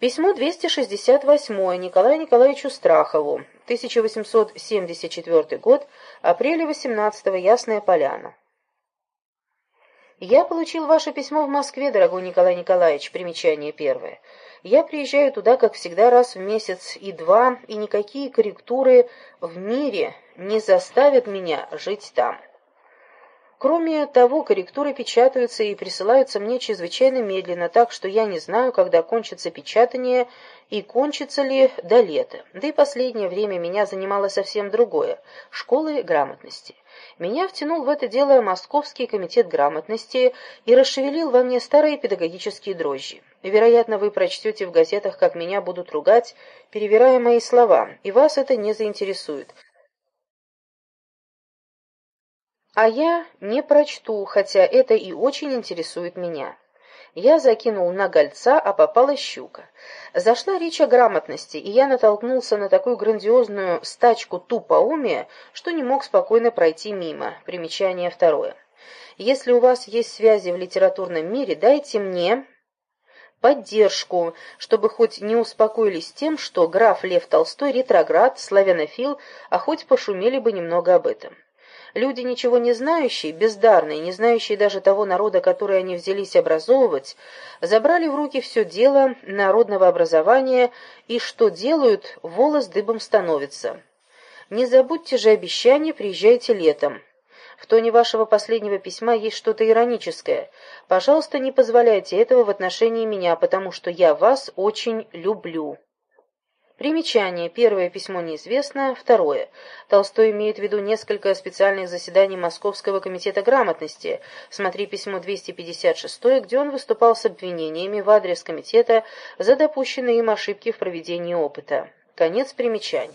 Письмо 268 Николаю Николаевичу Страхову. 1874 год. Апреля 18 -го, Ясная Поляна. Я получил ваше письмо в Москве, дорогой Николай Николаевич. Примечание первое. Я приезжаю туда, как всегда, раз в месяц и два, и никакие корректуры в мире не заставят меня жить там. Кроме того, корректуры печатаются и присылаются мне чрезвычайно медленно, так что я не знаю, когда кончится печатание и кончится ли до лета. Да и последнее время меня занимало совсем другое – школы грамотности. Меня втянул в это дело Московский комитет грамотности и расшевелил во мне старые педагогические дрожжи. Вероятно, вы прочтете в газетах, как меня будут ругать, перевирая мои слова, и вас это не заинтересует. А я не прочту, хотя это и очень интересует меня. Я закинул на гольца, а попала щука. Зашла речь о грамотности, и я натолкнулся на такую грандиозную стачку тупоумия, что не мог спокойно пройти мимо. Примечание второе. Если у вас есть связи в литературном мире, дайте мне поддержку, чтобы хоть не успокоились тем, что граф Лев Толстой ретроград, славянофил, а хоть пошумели бы немного об этом. Люди, ничего не знающие, бездарные, не знающие даже того народа, который они взялись образовывать, забрали в руки все дело народного образования, и что делают, волос дыбом становится. Не забудьте же обещание, приезжайте летом. В тоне вашего последнего письма есть что-то ироническое. Пожалуйста, не позволяйте этого в отношении меня, потому что я вас очень люблю. Примечание. Первое письмо неизвестно. Второе. Толстой имеет в виду несколько специальных заседаний Московского комитета грамотности. Смотри письмо 256, где он выступал с обвинениями в адрес комитета за допущенные им ошибки в проведении опыта. Конец примечаний.